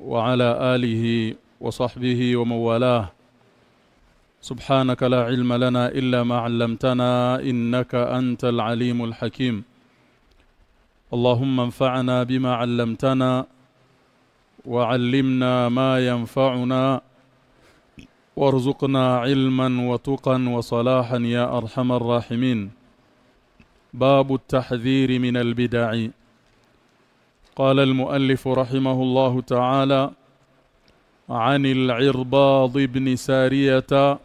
وعلى آله وصحبه ومن والاه سبحانك لا علم لنا إلا ما علمتنا إنك أنت العليم الحكيم. اللهم انفعنا بما علمتنا وعلمنا ما ينفعنا وارزقنا علما وتقا وصلاحا يا أرحم الراحمين. باب التحذير من البدع. قال المؤلف رحمه الله تعالى عن العرباض بن سارية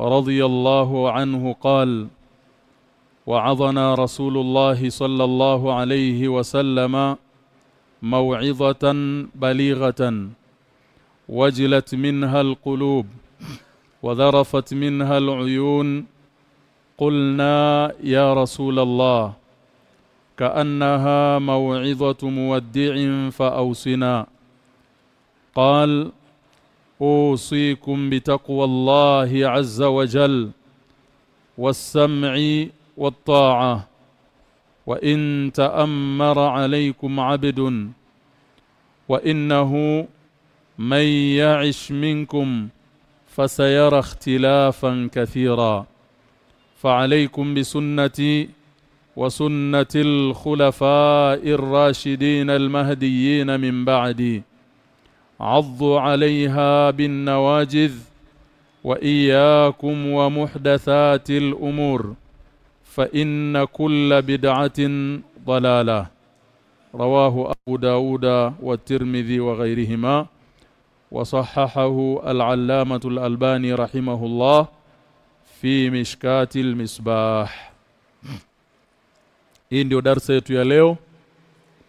رضي الله عنه قال وعظنا رسول الله صلى الله عليه وسلم موعظة بليغة وجلت منها القلوب وذرفت منها العيون قلنا يا رسول الله كأنها موعظة مودع فأوصنا. قال أوصيكم بتقوى الله عز وجل والسمع والطاعة وإن تأمر عليكم عبد وإنه من يعش منكم فسيرى اختلافا كثيرا. فعليكم بسنتي وسنة الخلفاء الراشدين المهديين من بعدي عضوا عليها بالنواجذ وإياكم ومحدثات الأمور فإن كل بدعة ضلالة. رواه أبو داود والترمذي وغيرهما. وصححه العلامة الألباني رحمه الله في مشكات المصباح. Hii ndio darsa yetu ya leo.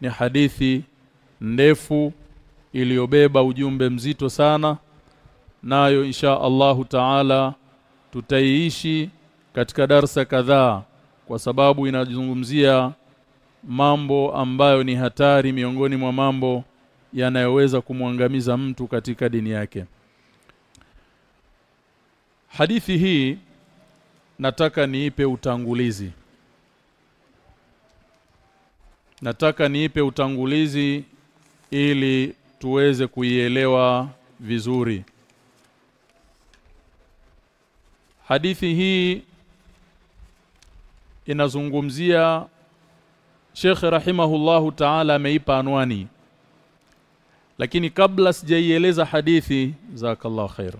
Ni hadithi ndefu iliyobeba ujumbe mzito sana. Nayo insha Allahu Taala tutaiishi katika darsa kadhaa kwa sababu inazungumzia mambo ambayo ni hatari miongoni mwa mambo yanayoweza kumwangamiza mtu katika dini yake. Hadithi hii nataka niipe utangulizi Nataka niipe utangulizi ili tuweze kuielewa vizuri. Hadithi hii inazungumzia Sheikh rahimahullahu ta'ala ameipa anwani. Lakini kabla sijaieleza hadithi zakallahu khair.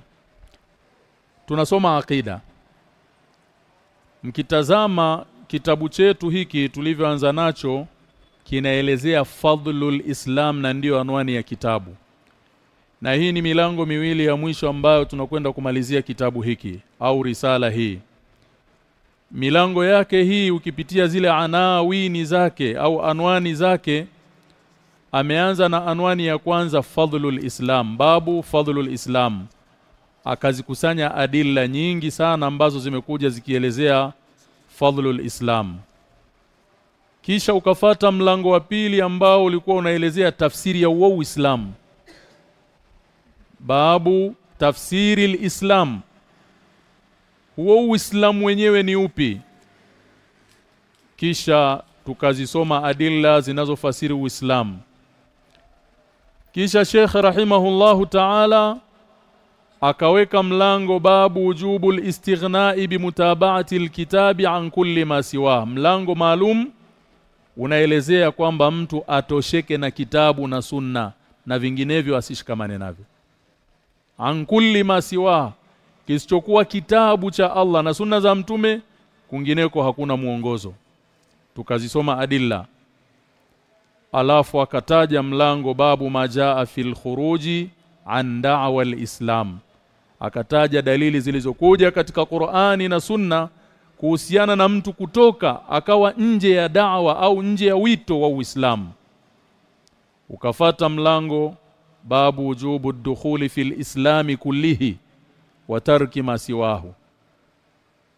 Tunasoma akida mkitazama kitabu chetu hiki tulivyoanza nacho kinaelezea fadlul islam na ndiyo anwani ya kitabu. Na hii ni milango miwili ya mwisho ambayo tunakwenda kumalizia kitabu hiki au risala hii. Milango yake hii ukipitia zile anawini zake au anwani zake ameanza na anwani ya kwanza fadhlul islam babu fadhlul islam. Akazikusanya adilla nyingi sana ambazo zimekuja zikielezea fadhlul islam kisha ukafata mlango wa pili ambao ulikuwa unaelezea tafsiri ya uislamu babu tafsiri alislam huo uislamu wenyewe ni upi? Kisha tukazisoma adilla zinazofasiri uislamu. Kisha Sheikh rahimahullahu ta'ala akaweka mlango babu wujubu istighnai bimutaba'ati alkitabi an kulli ma siwa. Mlango maalum unaelezea kwamba mtu atosheke na kitabu na sunna na vinginevyo asishikamane navyo. An kulli ma siwa kisichokuwa kitabu cha Allah na sunna za mtume kungineko hakuna muongozo tukazisoma adilla. Alafu akataja mlango babu majaa fil khuruji an da'wa islam akataja dalili zilizokuja katika Qur'ani na Sunna kuhusiana na mtu kutoka akawa nje ya da'wa au nje ya wito wa Uislamu. Ukafata mlango babu wujubu dukhuli fil islami kullihi wa tarki masiwahu.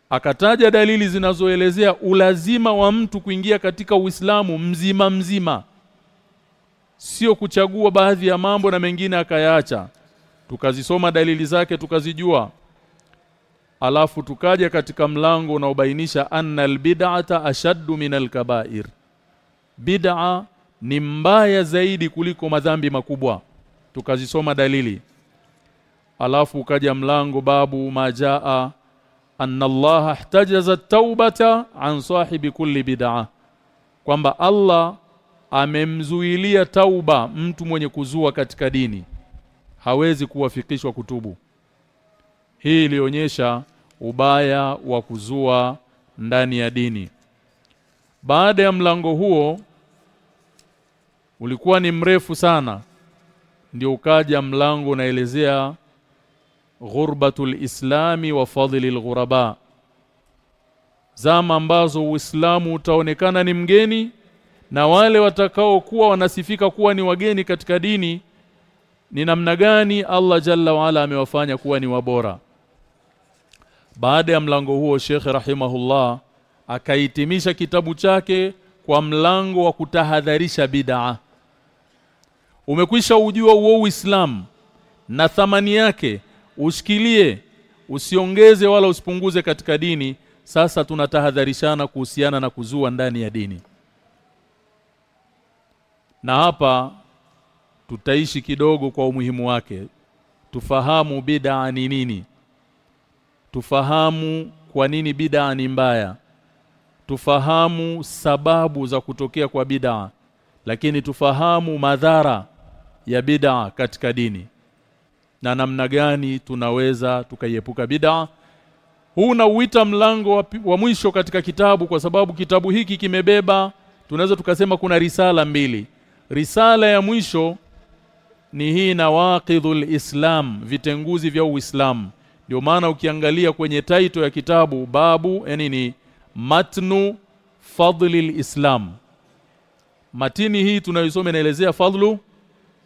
Akataja dalili zinazoelezea ulazima wa mtu kuingia katika Uislamu mzima mzima. Sio kuchagua baadhi ya mambo na mengine akayaacha. Tukazisoma dalili zake tukazijua alafu tukaja katika mlango unaobainisha anna albid'ata ashaddu min alkaba'ir. Bid'a ni mbaya zaidi kuliko madhambi makubwa. Tukazisoma dalili. Alafu ukaja mlango babu majaa anna Allah ihtajaza taubata an sahibi kulli bid'a. Kwamba Allah amemzuilia tauba mtu mwenye kuzua katika dini. Hawezi kuwafikishwa kutubu. Hii ilionyesha ubaya wa kuzua ndani ya dini. Baada ya mlango huo ulikuwa ni mrefu sana ndio ukaja mlango unaelezea ghurbatul islami wa fadhilil ghuraba. Zama ambazo uislamu utaonekana ni mgeni na wale watakao kuwa wanasifika kuwa ni wageni katika dini ni namna gani Allah Jalla waala amewafanya kuwa ni wabora baada ya mlango huo Sheikh rahimahullah akahitimisha kitabu chake kwa mlango wa kutahadharisha bid'a. Umekwisha ujua uo Uislamu na thamani yake ushikilie usiongeze wala usipunguze katika dini. Sasa tunatahadharishana kuhusiana na kuzua ndani ya dini. Na hapa tutaishi kidogo kwa umuhimu wake. Tufahamu bid'a ni nini tufahamu kwa nini bidaa ni mbaya. Tufahamu sababu za kutokea kwa bidaa lakini tufahamu madhara ya bidaa katika dini. Na namna gani tunaweza tukaiepuka bidaa huu nauita mlango wa, wa mwisho katika kitabu kwa sababu kitabu hiki kimebeba tunaweza tukasema kuna risala mbili. Risala ya mwisho ni hii na waqidhul islam vitenguzi vya uislamu ndio maana ukiangalia kwenye taito ya kitabu babu yani ni matnu fadlil islam matini hii tunayosoma inaelezea fadlu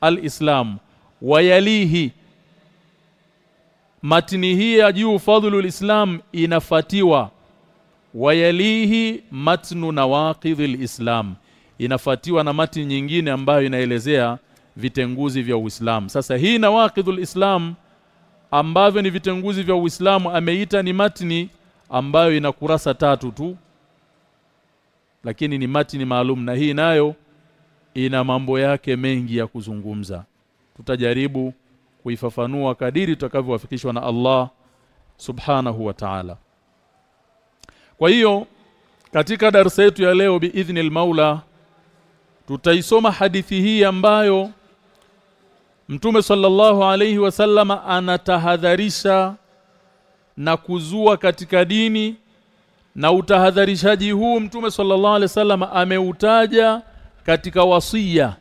alislam wayalihi matini hii ya juu fadlu islam inafatiwa. Wayalihi matnu nawaqidhil islam inafatiwa na matini nyingine ambayo inaelezea vitenguzi vya Uislamu. Sasa hii nawaqidhul islam ambavyo ni vitenguzi vya Uislamu ameita ni matni ambayo ina kurasa tatu tu lakini ni matni maalum na hii nayo ina mambo yake mengi ya kuzungumza. Tutajaribu kuifafanua kadiri tutakavyowafikishwa na Allah subhanahu wa ta'ala. Kwa hiyo katika darasa yetu ya leo biidhnil maula tutaisoma hadithi hii ambayo Mtume sallallahu alayhi wasallama anatahadharisha na kuzua katika dini na utahadharishaji huu Mtume sallallahu alayhi wasallam ameutaja katika wasia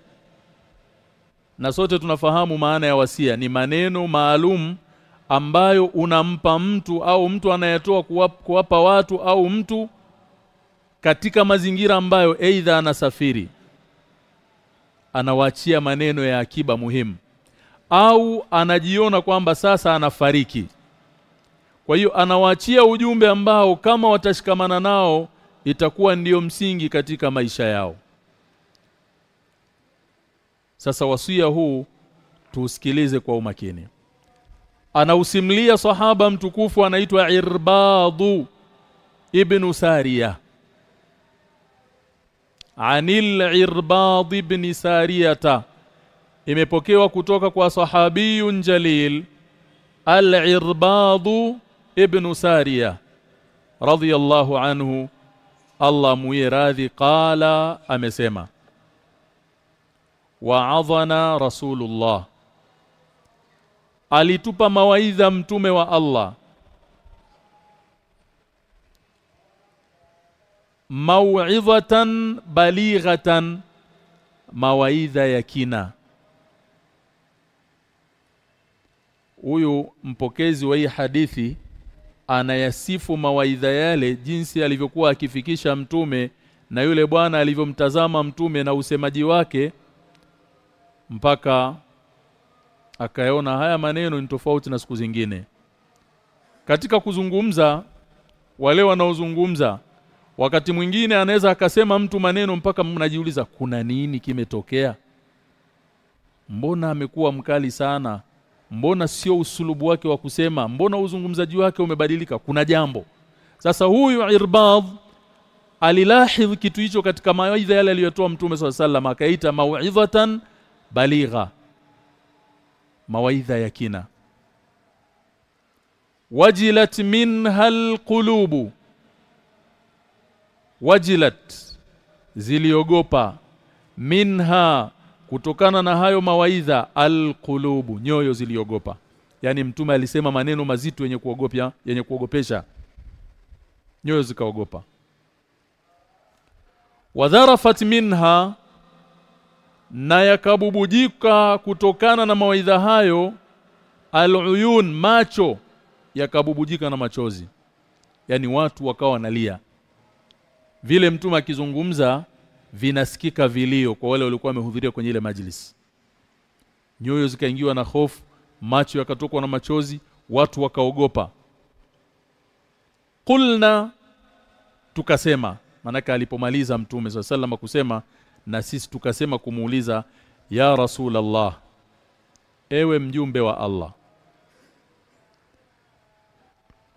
na sote tunafahamu maana ya wasia ni maneno maalum ambayo unampa mtu au mtu anayetoa kuwapa watu au mtu katika mazingira ambayo aidha anasafiri. Anawaachia maneno ya akiba muhimu au anajiona kwamba sasa anafariki. Kwa hiyo anawaachia ujumbe ambao kama watashikamana nao itakuwa ndiyo msingi katika maisha yao. Sasa wasia huu tuusikilize kwa umakini. Anausimlia sahaba mtukufu anaitwa Irbadu ibn Sariya. Anil Irbad ibn Sariyata imepokewa kutoka kwa sahabiyun jalil Al-Irbad ibn Sariya radiyallahu anhu. Allah radhi qala amesema wa'adhana rasulullah. Alitupa mawaidha mtume wa Allah. Mau'izatan balighatan mawaidha ya kina huyu mpokezi wa hii hadithi anayasifu mawaidha yale jinsi alivyokuwa akifikisha mtume na yule bwana alivyomtazama mtume na usemaji wake mpaka akaona haya maneno ni tofauti na siku zingine. Katika kuzungumza wale wanaozungumza wakati mwingine anaweza akasema mtu maneno mpaka mnajiuliza kuna nini kimetokea? Mbona amekuwa mkali sana mbona sio usulubu wake wa kusema? Mbona uzungumzaji wake umebadilika? Kuna jambo. Sasa huyu irbad alilahidh kitu hicho katika mawaidha yale aliyotoa mtume swalla sallam akaita mauidhatan baligha. Mawaidha ya kina. Wajilat minha alqulubu wajilat ziliogopa. Minha kutokana na hayo mawaidha alqulubu nyoyo ziliogopa. Yani mtume alisema maneno mazito yenye kuogopya yenye kuogopesha. Nyoyo zikaogopa. Wadharafat minha na yakabubujika kutokana na mawaidha hayo aluyun macho yakabubujika na machozi. Yani watu wakawa wanalia. Vile mtume akizungumza vinasikika vilio kwa wale walikuwa wamehudhuria kwenye ile majlis nyoyo zikaingiwa na hofu macho yakatokwa na machozi watu wakaogopa. Kulna tukasema manaka alipomaliza mtume swalla sallam kusema na sisi tukasema kumuuliza ya rasulallah ewe mjumbe wa Allah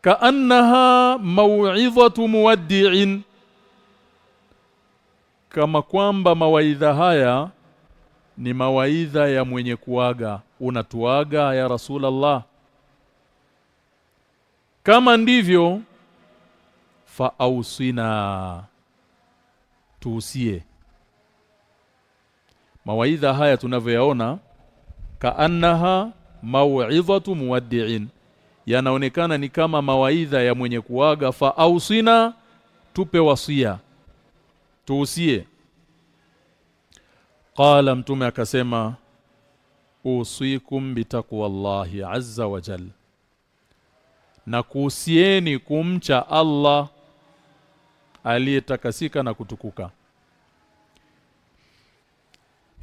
kaannaha mau'izatu muwaddi'in kama kwamba mawaidha haya ni mawaidha ya mwenye kuaga. Unatuaga ya rasulallah kama ndivyo fa ausina tuusie. Mawaidha haya tunavyoyaona kaannaha mau'izatu muwaddi'in. Yanaonekana ni kama mawaidha ya mwenye kuaga fa ausina tupe wasia tuusie. Qala mtume akasema usikum bitaqwallahi azza wa jalla na kuhusieni kumcha Allah aliyetakasika na kutukuka.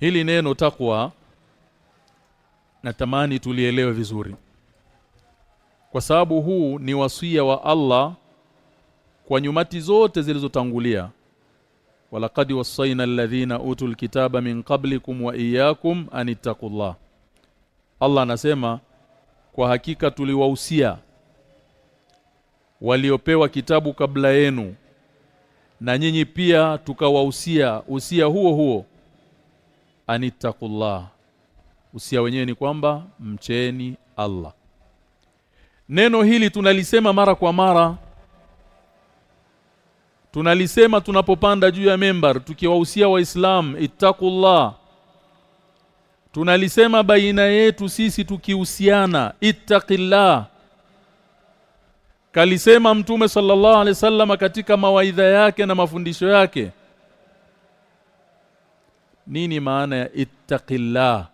Hili neno takwa natamani tulielewe vizuri. Kwa sababu huu ni wasia wa Allah kwa nyumati zote zilizotangulia walaqad wasaina alladhina utul kitaba min qablikum wa iyyakum anittaqullah Allah anasema kwa hakika tuliwahusia waliopewa kitabu kabla yenu na nyinyi pia tukawahusia usia huo huo anittaqullah usia wenyewe ni kwamba mcheni Allah. Neno hili tunalisema mara kwa mara tunalisema tunapopanda juu ya membar tukiwahusia waislamu ittaqullah. Tunalisema baina yetu sisi tukihusiana ittaqillah. Kalisema mtume sallallahu alaihi wasallam katika mawaidha yake na mafundisho yake. Nini maana ya ittaqillah?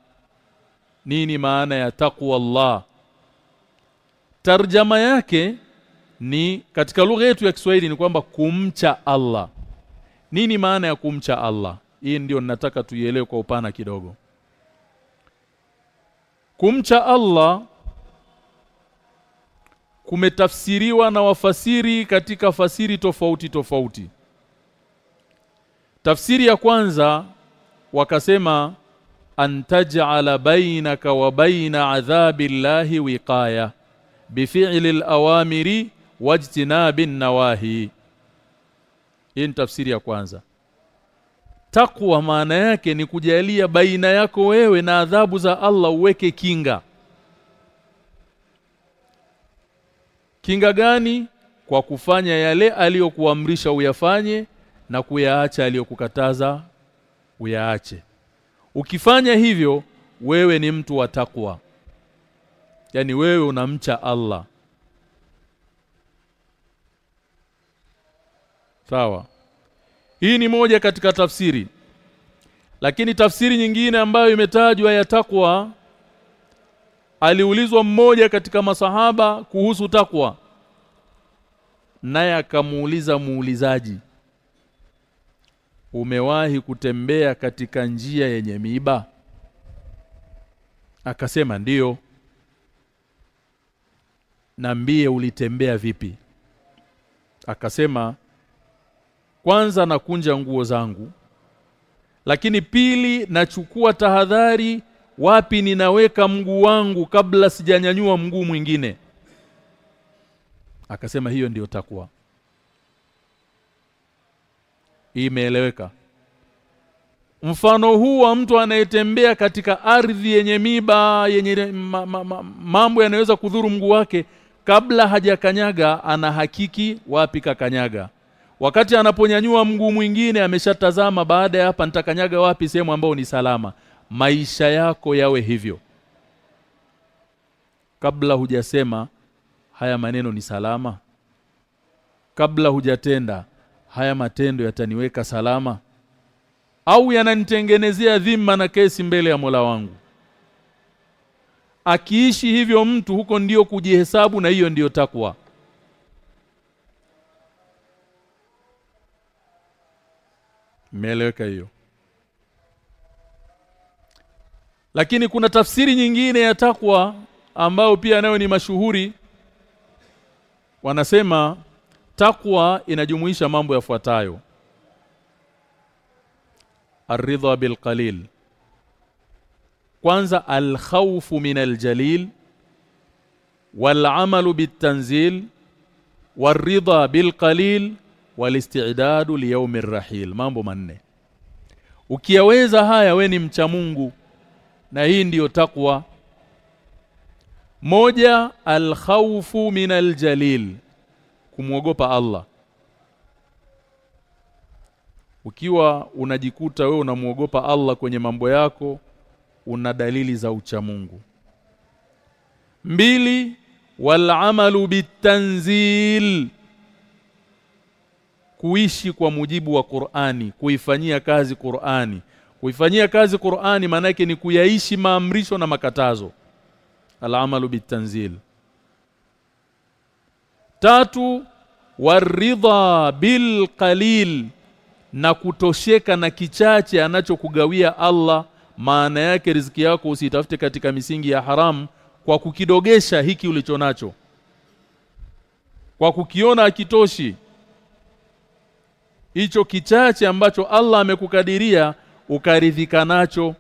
Nini maana ya taqwallah? Tarjama yake ni katika lugha yetu ya Kiswahili ni kwamba kumcha Allah. Nini maana ya kumcha Allah? Hii ndio ninataka tuielewe kwa upana kidogo. Kumcha Allah kumetafsiriwa na wafasiri katika fasiri tofauti tofauti. Tafsiri ya kwanza wakasema antaj'ala bainaka wa baina adhabillahi wiqaya bifi'li al-awamiri wajtinabin nawahi. Hii ni tafsiri ya kwanza. Takwa maana yake ni kujalia baina yako wewe na adhabu za Allah uweke kinga. Kinga gani? Kwa kufanya yale aliyokuamrisha uyafanye na kuyaacha aliyokukataza uyaache. Ukifanya hivyo wewe ni mtu wa takwa yani wewe unamcha Allah sawa. Hii ni moja katika tafsiri. Lakini tafsiri nyingine ambayo imetajwa ya takwa aliulizwa mmoja katika masahaba kuhusu takwa naye akamuuliza muulizaji umewahi kutembea katika njia yenye miiba? Akasema ndiyo. Nambie ulitembea vipi? Akasema kwanza nakunja nguo zangu. Lakini pili nachukua tahadhari wapi ninaweka mguu wangu kabla sijanyanyua mguu mwingine. Akasema hiyo ndiyo takwa. Imeeleweka. Mfano huu wa mtu anayetembea katika ardhi yenye miba yenye ma, ma, ma, mambo yanaweza kudhuru mguu wake kabla hajakanyaga ana hakiki wapi kakanyaga wakati anaponyanyua mguu mwingine ameshatazama baada ya hapa nitakanyaga wapi sehemu ambayo ni salama? Maisha yako yawe hivyo. Kabla hujasema haya maneno ni salama. Kabla hujatenda haya matendo yataniweka salama. Au yananitengenezea dhima na kesi mbele ya Mola wangu. Akiishi hivyo mtu huko ndio kujihesabu na hiyo ndiyo takwa Meleweka hiyo. Lakini kuna tafsiri nyingine ya takwa ambayo pia nayo ni mashuhuri. Wanasema takwa inajumuisha mambo yafuatayo. Aridha bil qalil kwanza al-khawfu min aljalil. والعمل wal-amalu bit-tanzil. Waridha bil qalil wal-isti'dadu li rahil. Mambo manne. Ukiyaweza haya we ni mcha Mungu. Na hii ndiyo takwa moja al-khawfu min al-jalil kumwogopa Allah. Ukiwa unajikuta wewe unamwogopa Allah kwenye mambo yako una dalili za ucha Mungu. Mbili wal amalu bitanzil kuishi kwa mujibu wa Qur'ani kuifanyia kazi Qur'ani. Kuifanyia kazi Qur'ani manake ni kuyaishi maamrisho na makatazo. Al amalu bitanzil tatu waridha bil qalil na kutosheka na kichache anachokugawia Allah maana yake riziki yako usitafute katika misingi ya haramu kwa kukidogesha hiki ulichonacho. Kwa kukiona akitoshi hicho kichache ambacho Allah amekukadiria ukaridhika nacho.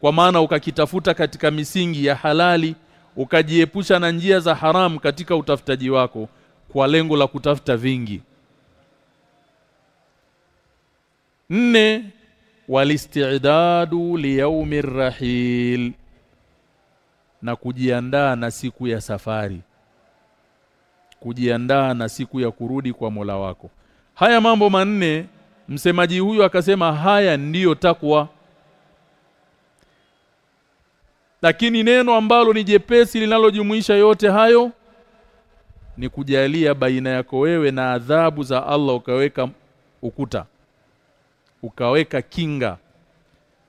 Kwa maana ukakitafuta katika misingi ya halali ukajiepusha na njia za haramu katika utafutaji wako kwa lengo la kutafuta vingi. Nne walistidadu liyaumir rahil na kujiandaa na siku ya safari. Kujiandaa na siku ya kurudi kwa Mola wako haya mambo manne msemaji huyu akasema haya ndiyo takwa. Lakini neno ambalo ni jepesi linalojumuisha yote hayo ni kujalia baina yako wewe na adhabu za Allah ukaweka ukuta ukaweka kinga.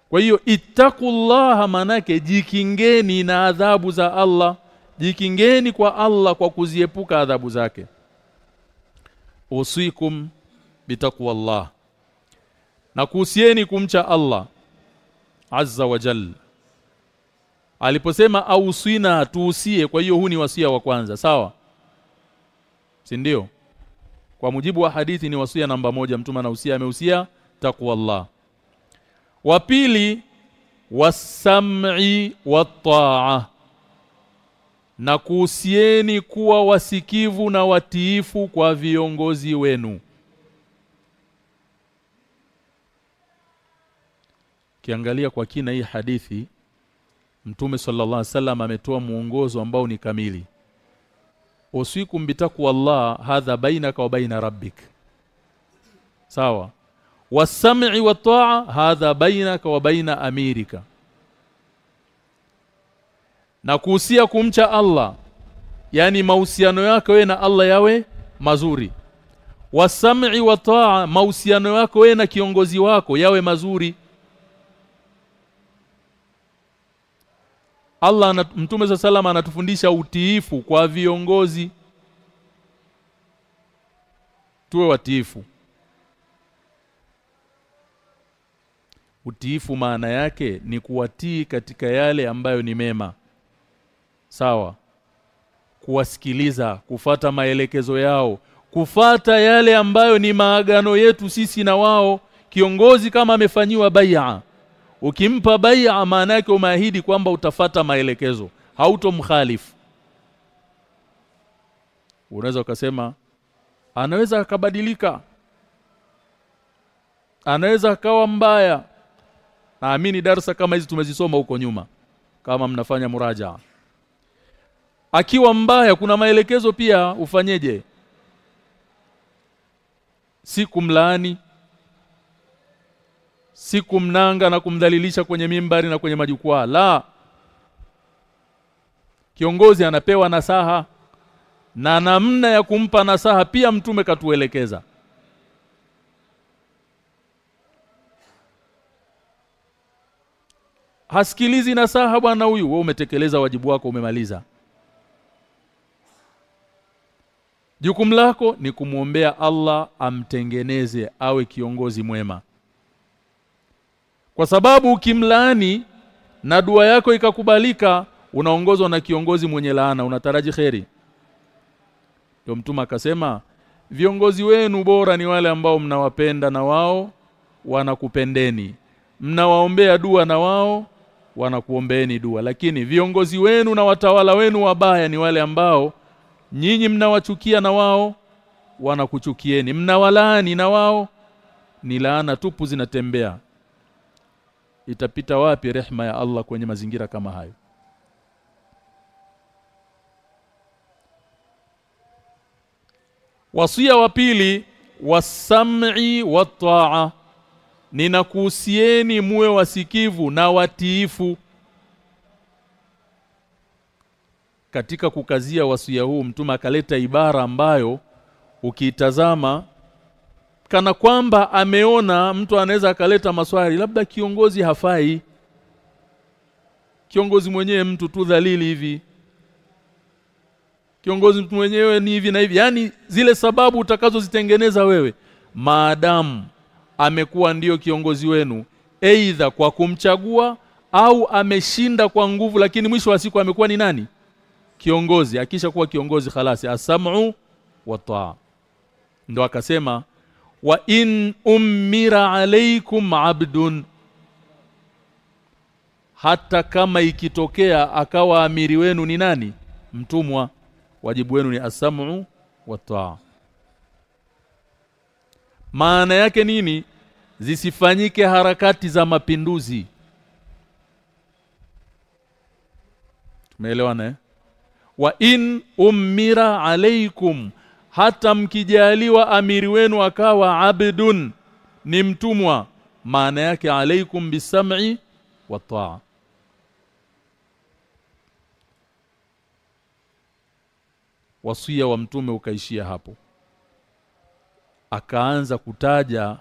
Kwa hiyo ittaqullaha manake jikingeni na adhabu za Allah jikingeni kwa Allah kwa kuziepuka adhabu zake. Usikum bitaqwallah na kuhusieni kumcha Allah azza wa jalla aliposema auswina tuusie kwa hiyo huu ni wasia wa kwanza sawa si ndio? kwa mujibu wa hadithi ni wasia namba moja mtume anahusia amehusia taqwallah wa pili wasam'i wataa na kuhusieni kuwa wasikivu na watiifu kwa viongozi wenu Kiangalia kwa kina hii hadithi Mtume sallallahu alaihi wasallam ametoa muongozo ambao ni kamili. Usikum bitaqwallah hadha bainaka wa baina rabbik. Sawa? Wasam'i wa ta'a hadha bainaka wa baina amirika. Na kuhusia kumcha Allah yani mahusiano yako wewe na Allah yawe mazuri. Wasam'i wa ta'a mahusiano yako wewe na kiongozi wako yawe mazuri Allah na Mtume za salama anatufundisha utiifu kwa viongozi. Tuwe watiifu. Utiifu maana yake ni kuwatii katika yale ambayo ni mema. Sawa? Kuwasikiliza kufata maelekezo yao kufata yale ambayo ni maagano yetu sisi na wao. Kiongozi kama amefanyiwa bai'a ukimpa bai'a maana yake umeahidi kwamba utafata maelekezo. Hautomkhalifu. Unaweza ukasema anaweza akabadilika. Anaweza akawa mbaya. Naamini darsa kama hizi tumezisoma huko nyuma kama mnafanya muraja akiwa mbaya kuna maelekezo pia ufanyeje? Si kumlaani si kumnanga na kumdhalilisha kwenye mimbari na kwenye majukwaa la. Kiongozi anapewa nasaha na namna ya kumpa nasaha pia mtume katuelekeza. Hasikilizi nasaha bwana huyu wewe umetekeleza wajibu wako umemaliza. Jukumu lako ni kumwombea Allah amtengeneze awe kiongozi mwema. Kwa sababu ukimlaani na dua yako ikakubalika unaongozwa na kiongozi mwenye laana unataraji kheri. Ndio mtume akasema viongozi wenu bora ni wale ambao mnawapenda na wao wanakupendeni. Mnawaombea dua na wao wanakuombeeni dua. Lakini viongozi wenu na watawala wenu wabaya ni wale ambao nyinyi mnawachukia na wao wanakuchukieni mnawalaani na wao ni laana tupu zinatembea itapita wapi rehma ya Allah kwenye mazingira kama hayo? Wasia wa pili wasam'i wataa ninakuhusieni muwe wasikivu na watiifu. Katika kukazia wasia huu mtume akaleta ibara ambayo ukiitazama kana kwamba ameona mtu anaweza akaleta maswali labda kiongozi hafai. Kiongozi mwenyewe mtu tu dhalili hivi. Kiongozi mtu mwenyewe ni hivi na hivi. Yani zile sababu utakazozitengeneza wewe maadamu amekuwa ndiyo kiongozi wenu aidha kwa kumchagua au ameshinda kwa nguvu lakini mwisho wa siku amekuwa ni nani? Kiongozi. Akisha kuwa kiongozi khalasi asam'u wa taa. Ndo akasema wa in ummira alaykum abdun. Hata kama ikitokea akawa amiri wenu ni nani? Mtumwa. Wajibu wenu ni asam'u wa taa. Maana yake nini? Zisifanyike harakati za mapinduzi. Tumeelewana eh? Wa in ummira alaikum hata mkijaliwa amiri wenu akawa abdun ni mtumwa maana yake alaikum bisam'i wa taa. Wasia wa mtume ukaishia hapo. Akaanza kutaja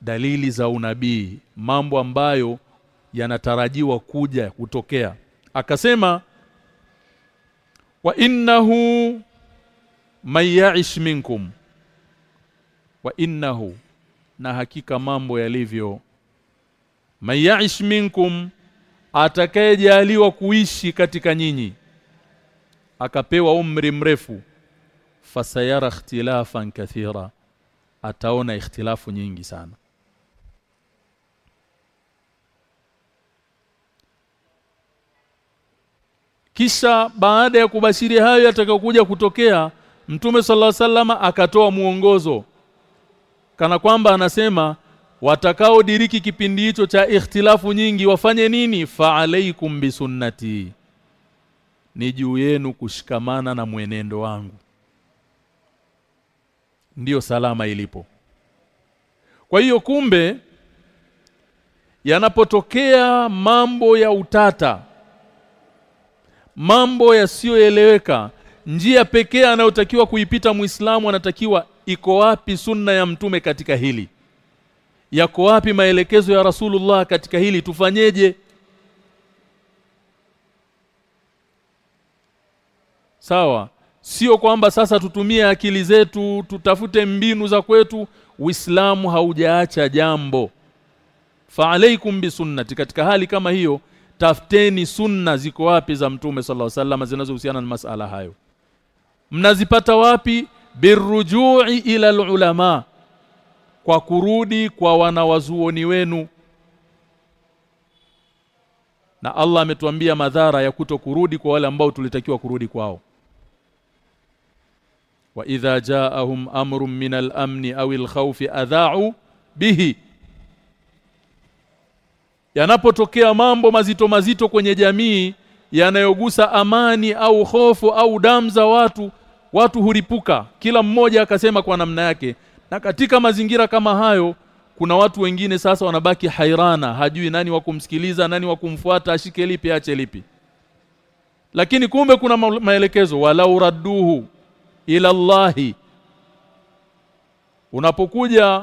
dalili za unabii mambo ambayo yanatarajiwa kuja kutokea. Akasema wa innahu man ya'ish minkum wa innahu na hakika mambo yalivyo. Man ya'ish minkum atakayejaliwa kuishi katika nyinyi akapewa umri mrefu fasayara ikhtilafan kathira ataona ikhtilafu nyingi sana. Kisha baada ya kubashiri hayo yatakayokuja kutokea Mtume sallallahu salama akatoa muongozo kana kwamba anasema watakao diriki kipindi hicho cha ikhtilafu nyingi wafanye nini? Fa alaikum bisunnati ni juu yenu kushikamana na mwenendo wangu. Ndiyo salama ilipo. Kwa hiyo kumbe yanapotokea mambo ya utata mambo yasiyoeleweka njia pekee anayotakiwa kuipita Muislamu anatakiwa iko wapi sunna ya mtume katika hili? Yako wapi maelekezo ya Rasulullah katika hili? Tufanyeje? Sawa. Sio kwamba sasa tutumie akili zetu tutafute mbinu za kwetu. Uislamu haujaacha jambo. Fa alaikum bisunnati katika hali kama hiyo tafuteni sunna ziko wapi za mtume sallallahu alaihi wasallam zinazohusiana na masala hayo mnazipata wapi? Birujui ila ulama kwa kurudi kwa wanawazuoni wenu. Na Allah ametuambia madhara ya kuto kurudi kwa wale ambao tulitakiwa kurudi kwao. Wa idha jaahum amrun min al-amn aw al-khawf adha'u bihi. Yanapotokea mambo mazito mazito kwenye jamii yanayogusa amani au hofu au damu za watu watu hulipuka. Kila mmoja akasema kwa namna yake. Na katika mazingira kama hayo kuna watu wengine sasa wanabaki hairana. Hajui nani wa kumsikiliza nani wa kumfuata ashike lipi ache lipi. Lakini kumbe kuna maelekezo. Walau radduhu ila Allahi. Unapokuja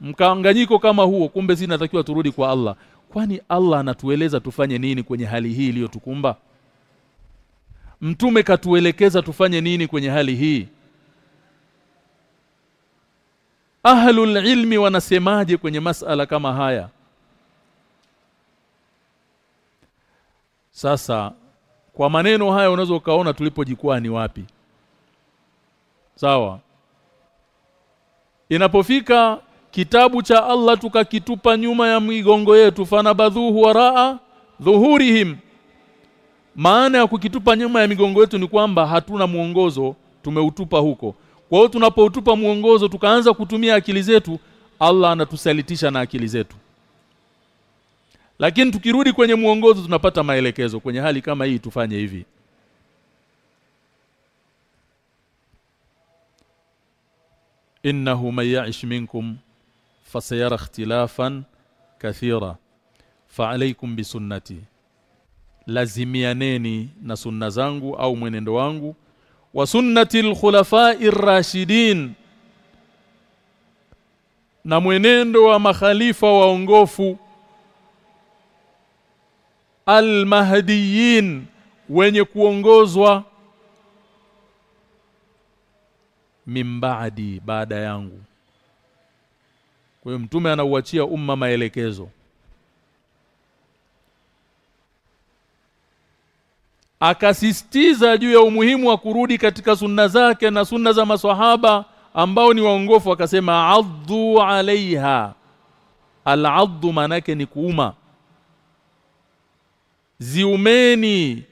mkanganyiko kama huo kumbe zinatakiwa natakiwa turudi kwa Allah. Kwani Allah anatueleza tufanye nini kwenye hali hii iliyotukumba mtume katuelekeza tufanye nini kwenye hali hii? Ahlul ilmi wanasemaje kwenye masala kama haya? Sasa kwa maneno haya unaweza ukaona tulipojikwaa ni wapi. Sawa. Inapofika kitabu cha Allah tukakitupa nyuma ya migongo yetu fanabadhuhu waraa dhuhurihim maana ya kukitupa nyuma ya migongo yetu ni kwamba hatuna mwongozo tumeutupa huko. Kwa hiyo tunapoutupa mwongozo tukaanza kutumia akili zetu Allah anatusalitisha na akili zetu. Lakini tukirudi kwenye mwongozo tunapata maelekezo kwenye hali kama hii tufanye hivi. Innahu may ya'ish minkum fasayara ikhtilafan kathira fa'alaykum bisunnati lazimianeni na sunna zangu au mwenendo wangu. Wa sunnati al-khulafa'i rashidin na mwenendo wa makhalifa waongofu al-mahdiyin wenye kuongozwa. Mimbaadi baada yangu. Kwa hiyo mtume anauachia umma maelekezo akasisitiza juu ya umuhimu wa kurudi katika sunna zake na sunna za maswahaba ambao ni waongofu akasema addu alaiha. Al-addu manake ni kuuma. Ziumeni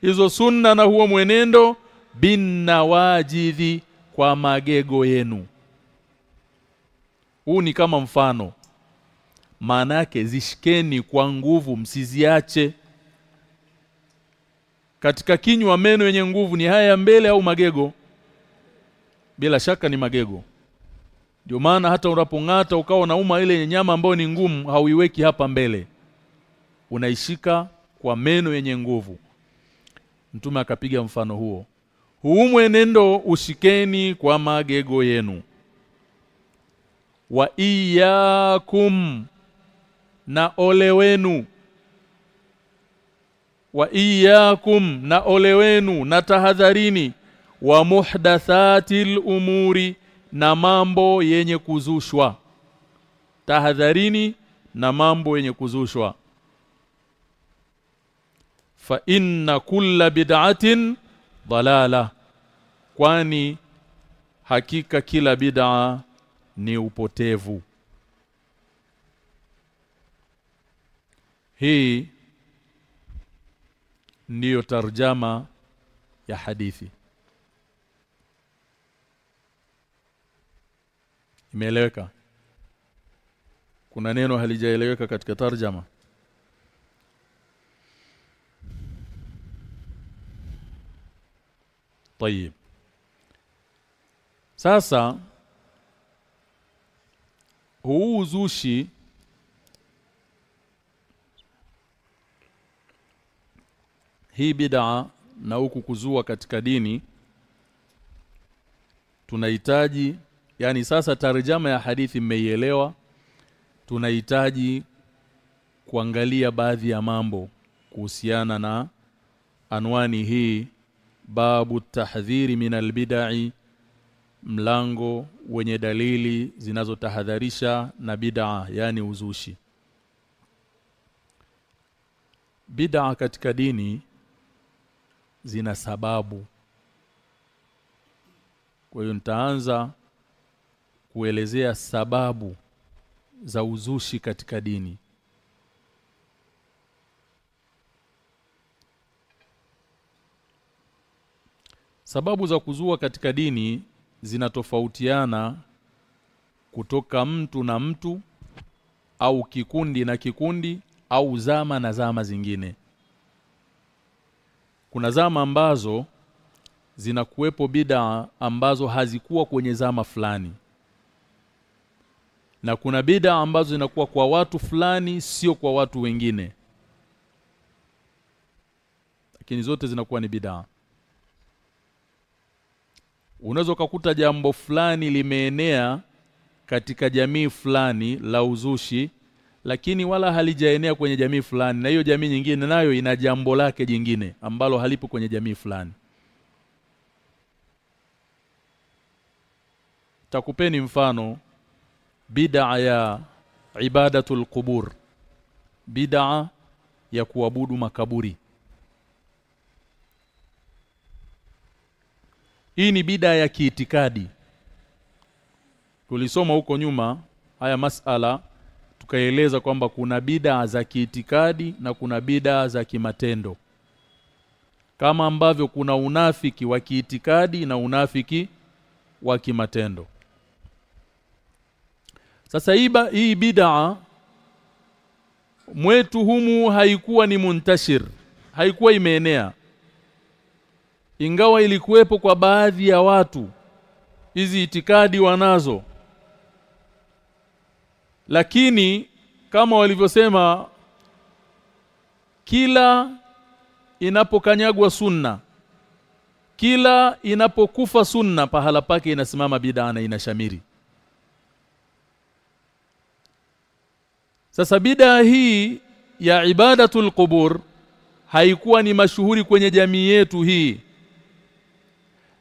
hizo sunna na huo mwenendo binawajidhi kwa magego yenu. Huu ni kama mfano. Maana yake zishikeni kwa nguvu msiziache katika kinywa meno yenye nguvu ni haya ya mbele au magego? Bila shaka ni magego. Ndio maana hata unapong'ata ukawa unauma ile nyama ambayo ni ngumu hauiweki hapa mbele. Unaishika kwa meno yenye nguvu. Mtume akapiga mfano huo. Huumwe nendo ushikeni kwa magego yenu. Wa iyakum na ole wenu wa iyyakum na ole wenu na tahadharini wa muhdathatil umuri na mambo yenye kuzushwa. Tahadharini na mambo yenye kuzushwa. Fa inna kulla bid'atin dalala kwani hakika kila bid'a ni upotevu. Hii ndiyo tarjama ya hadithi imeeleweka kuna neno halijaeleweka katika tarjama طيب sasa huu uzushi hii bid'a na huku kuzua katika dini tunahitaji yani sasa tarjama ya hadithi mmeielewa tunahitaji kuangalia baadhi ya mambo kuhusiana na anwani hii babu tahdhiri min albidai mlango wenye dalili zinazotahadharisha na bid'a yani uzushi. Bid'a katika dini zina sababu. Kwa hiyo nitaanza kuelezea sababu za uzushi katika dini. Sababu za kuzua katika dini zinatofautiana kutoka mtu na mtu au kikundi na kikundi au zama na zama zingine kuna zama ambazo zinakuwepo bid'a ambazo hazikuwa kwenye zama fulani. Na kuna bid'a ambazo zinakuwa kwa watu fulani sio kwa watu wengine. Lakini zote zinakuwa ni bid'a. Unaweza kukuta jambo fulani limeenea katika jamii fulani la uzushi lakini wala halijaenea kwenye jamii fulani na hiyo jamii nyingine nayo ina jambo lake jingine ambalo halipo kwenye jamii fulani. Takupeni mfano bid'a ya ibadatul qubur bid'a ya kuabudu makaburi. Hii ni bid'a ya kiitikadi. Tulisoma huko nyuma haya masala tukaeleza kwamba kuna bidaa za kiitikadi na kuna bid'a za kimatendo. Kama ambavyo kuna unafiki wa kiitikadi na unafiki wa kimatendo. Sasa iba hii bid'a mwetu humu haikuwa ni muntashir haikuwa imeenea. Ingawa ilikuwepo kwa baadhi ya watu hizi itikadi wanazo lakini kama walivyosema kila inapokanyagwa sunna kila inapokufa sunna pahala pake inasimama bid'a na inashamiri. Sasa bid'a hii ya ibadatul qubur haikuwa ni mashuhuri kwenye jamii yetu hii.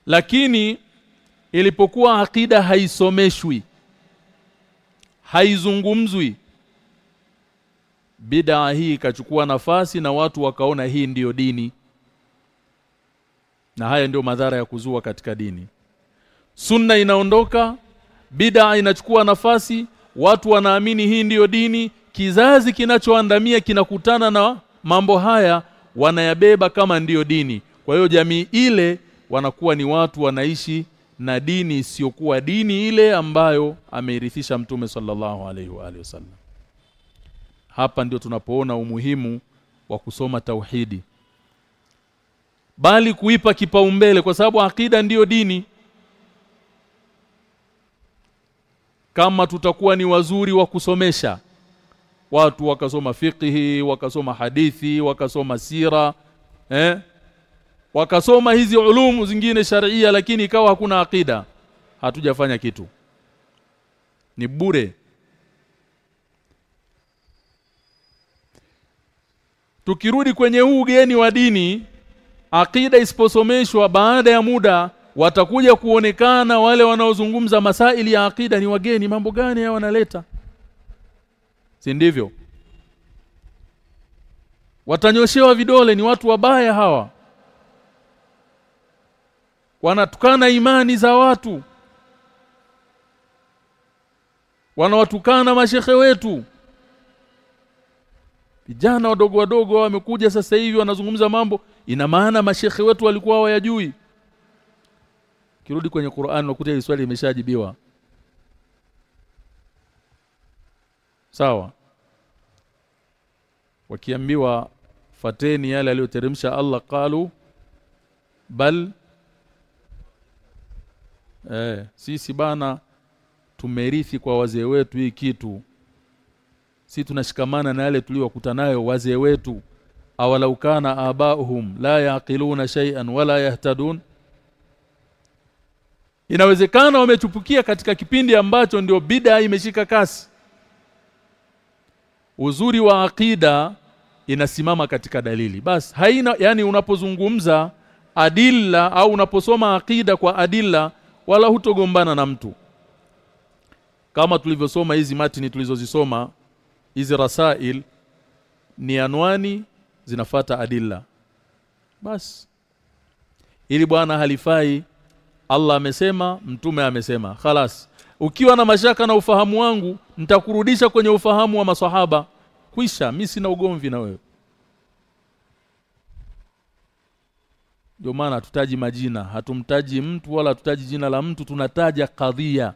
Lakini ilipokuwa akida haisomeshwi haizungumzwi. Bid'a hii ikachukua nafasi na watu wakaona hii ndiyo dini. Na haya ndiyo madhara ya kuzua katika dini. Sunna inaondoka bid'a inachukua nafasi watu wanaamini hii ndiyo dini kizazi kinachoandamia kinakutana na mambo haya wanayabeba kama ndiyo dini. Kwa hiyo jamii ile wanakuwa ni watu wanaishi na dini isiyokuwa dini ile ambayo ameirithisha mtume sallallahu alaihi wa wasallam hapa ndio tunapoona umuhimu wa kusoma tauhidi. Bali kuipa kipaumbele kwa sababu akida ndiyo dini. Kama tutakuwa ni wazuri wa kusomesha watu wakasoma fiqhi wakasoma hadithi wakasoma sira eh wakasoma hizi ulumu zingine sharia lakini ikawa hakuna akida hatujafanya kitu. Ni bure. Tukirudi kwenye huu ugeni wa dini akida isiposomeshwa baada ya muda watakuja kuonekana wale wanaozungumza masaili ya akida ni wageni. Mambo gani ya wanaleta? Si ndivyo? Watanyoshewa vidole ni watu wabaya hawa wanatukana imani za watu. Wanawatukana mashehe wetu. Vijana wadogo wadogo wamekuja sasa hivi wanazungumza mambo. Ina maana mashehe wetu walikuwa hawayajui. Kirudi kwenye Qur'an nakuta hili swali limeshajibiwa. Sawa. Wakiambiwa fateni yale aliyoteremsha Allah qalu bal eh sisi bana tumerithi kwa wazee wetu hii kitu. Si tunashikamana na yale tuliyokuta nayo wazee wetu. Awalau kana abauhum la yaqiluna shay'an wala yahtadun. Inawezekana wamechupukia katika kipindi ambacho ndio bid'a imeshika kasi. Uzuri wa akida inasimama katika dalili. Basi haina yani unapozungumza adilla au unaposoma akida kwa adilla wala hutogombana na mtu. Kama tulivyosoma hizi matini tulizozisoma hizi rasail ni anwani zinafata adilla. Basi ili bwana halifai Allah amesema mtume amesema. Khalas. Ukiwa na mashaka na ufahamu wangu nitakurudisha kwenye ufahamu wa maswahaba. Kwisha mimi sina ugomvi na wewe ndio maana hatutaji majina. Hatumtaji mtu wala hatutaji jina la mtu tunataja kadhia.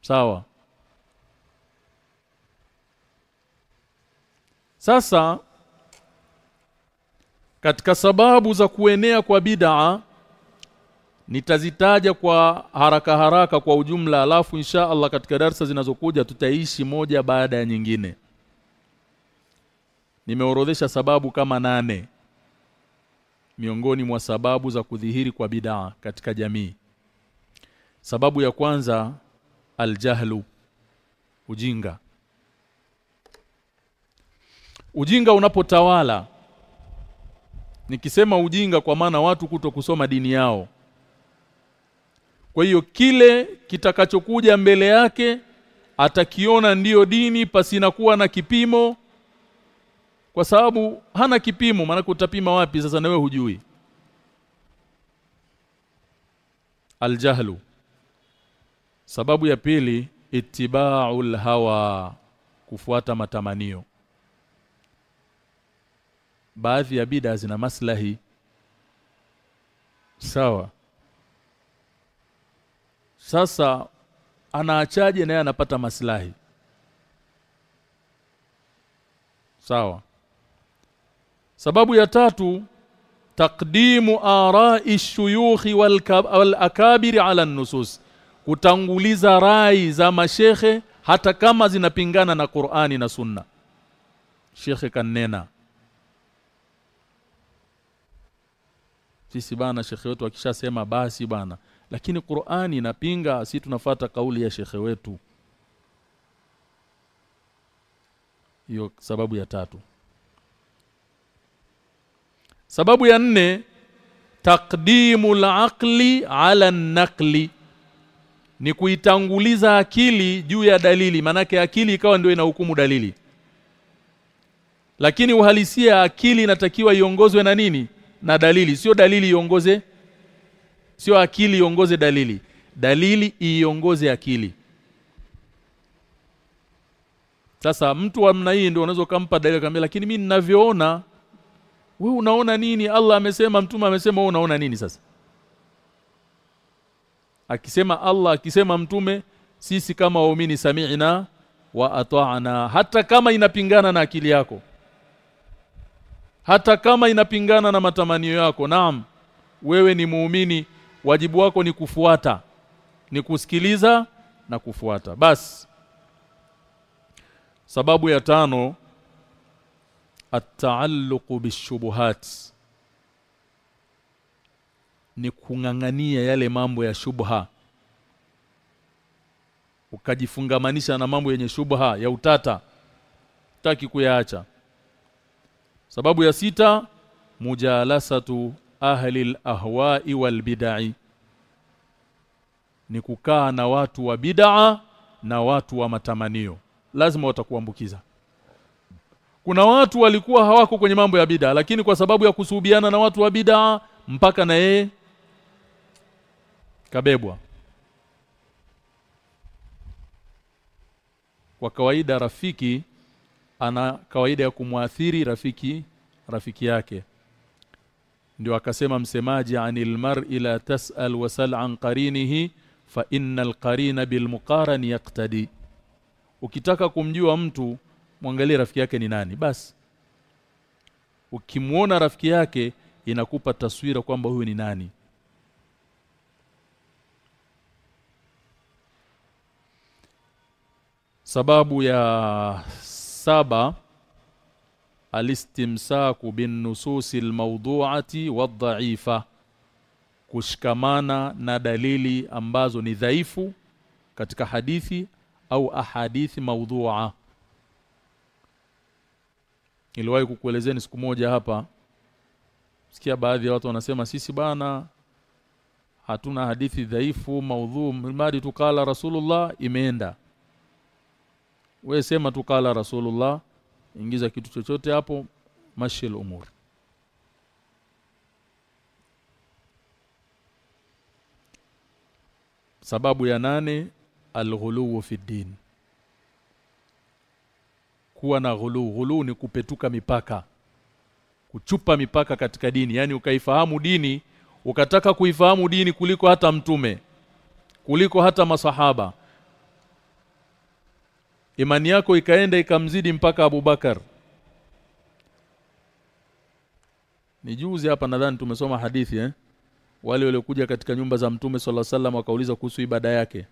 Sawa? Sasa katika sababu za kuenea kwa bid'a nitazitaja kwa haraka haraka kwa ujumla alafu insha Allah katika darsa zinazokuja tutaishi moja baada ya nyingine. Nimeorodhesha sababu kama nane miongoni mwa sababu za kudhihiri kwa bidaa katika jamii. Sababu ya kwanza aljahlu ujinga. Ujinga unapotawala. Nikisema ujinga kwa maana watu kuto kusoma dini yao. Kwa hiyo kile kitakachokuja mbele yake atakiona ndiyo dini pasina kuwa na kipimo kwa sababu hana kipimo maana utapima wapi? Sasa nawe hujui. Aljahlu. Sababu ya pili ittiba'ul hawa kufuata matamanio. Baadhi ya bid'a zina maslahi. Sawa. Sasa anaachaje naye anapata maslahi? Sawa sababu ya tatu takdimu ara'i shuyukhi wal akabiri ala nusus. Kutanguliza rai za mashehe hata kama zinapingana na Qur'ani na Sunna. Shekhe kanena. Sisi bana shekhe wetu akishasema basi bana. Lakini Qur'ani inapinga si tunafata kauli ya shekhe wetu. Hiyo sababu ya tatu sababu ya nne takdimu al-aqli ala an-naqli. Ni kuitanguliza akili juu ya dalili manake akili ikawa ndio inahukumu dalili. Lakini uhalisia akili inatakiwa iongozwe na nini? Na dalili. Sio dalili iongoze sio akili iongoze dalili. Dalili iongoze akili. Sasa mtu wa namna hii ndio unaweza kumpa dalili kamili lakini mimi ninavyoona wewe unaona nini? Allah amesema mtume amesema wewe unaona nini sasa? Akisema Allah akisema mtume sisi kama waumini sami'na wa ata'na. Hata kama inapingana na akili yako. Hata kama inapingana na matamanio yako. Naam wewe ni muumini. Wajibu wako ni kufuata. Ni kusikiliza na kufuata. Basi sababu ya tano at-taalluqu bishubuhat ni kungangania yale mambo ya shubha. Ukajifungamanisha na mambo yenye shubha ya utata taki kuyaacha. Sababu ya sita mujalasatu ahli al-ahwa'i wal bid'i ni kukaa na watu wa bid'a na watu wa matamanio. Lazima watakuambukiza kuna watu walikuwa hawako kwenye mambo ya bid'a lakini kwa sababu ya kusuhubiana na watu wa bid'a mpaka na yeye kabebwa. Kwa kawaida rafiki ana kawaida ya kumwathiri rafiki rafiki yake. Ndio akasema msemaji anil mar'i la tas'al wasal an qarinihi fa innal qarina bil muqaran yaqtadi. Ukitaka kumjua mtu mwangalie rafiki yake ni nani. Basi ukimwona rafiki yake inakupa taswira kwamba huyu ni nani. Sababu ya saba alistimsaku bin nususi almawdu'ati wadha'ifa kushikamana na dalili ambazo ni dhaifu katika hadithi au ahadithi maudhu'a Niliwahi kukuelezeni siku moja hapa. Sikia baadhi ya watu wanasema sisi bana hatuna hadithi dhaifu maudhu mradi tukala rasulullah imeenda. Wewe sema tukala rasulullah ingiza kitu chochote hapo mashil umur. Sababu ya nane alghuluu fi din kuwa na ghulu ghulu ni kupetuka mipaka kuchupa mipaka katika dini. Yani ukaifahamu dini ukataka kuifahamu dini kuliko hata mtume kuliko hata masahaba imani yako ikaenda ikamzidi mpaka Abubakar ni juzi hapa nadhani tumesoma hadithi eh? Wale waliokuja katika nyumba za mtume swalla sallam wakauliza kuhusu ibada yake.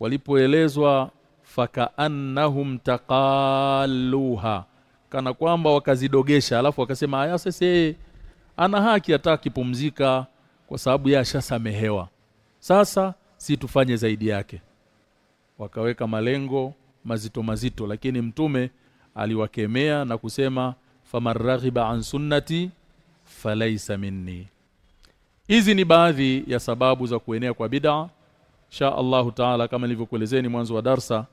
Walipoelezwa fakaannahum taqalluha. Kana kwamba wakazidogesha alafu wakasema aya sasa ana haki hata kipumzika kwa sababu yeye ashasamehewa. Sasa si tufanye zaidi yake. Wakaweka malengo mazito mazito lakini mtume aliwakemea na kusema famaraghiba an sunnati falaisa minni. Hizi ni baadhi ya sababu za kuenea kwa bid'a. Sha Allahu taala kama nilivyokuelezeni mwanzo wa darsa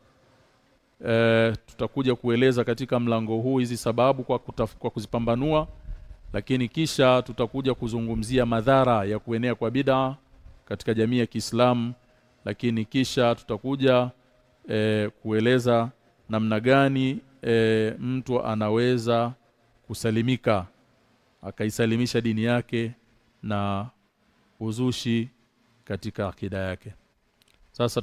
e, tutakuja kueleza katika mlango huu hizi sababu kwa, kutaf, kwa kuzipambanua lakini kisha tutakuja kuzungumzia madhara ya kuenea kwa bid'a katika jamii ya Kiislamu lakini kisha tutakuja e, kueleza namna gani e, mtu anaweza kusalimika akaisalimisha dini yake na uzushi katika akida yake. Sasa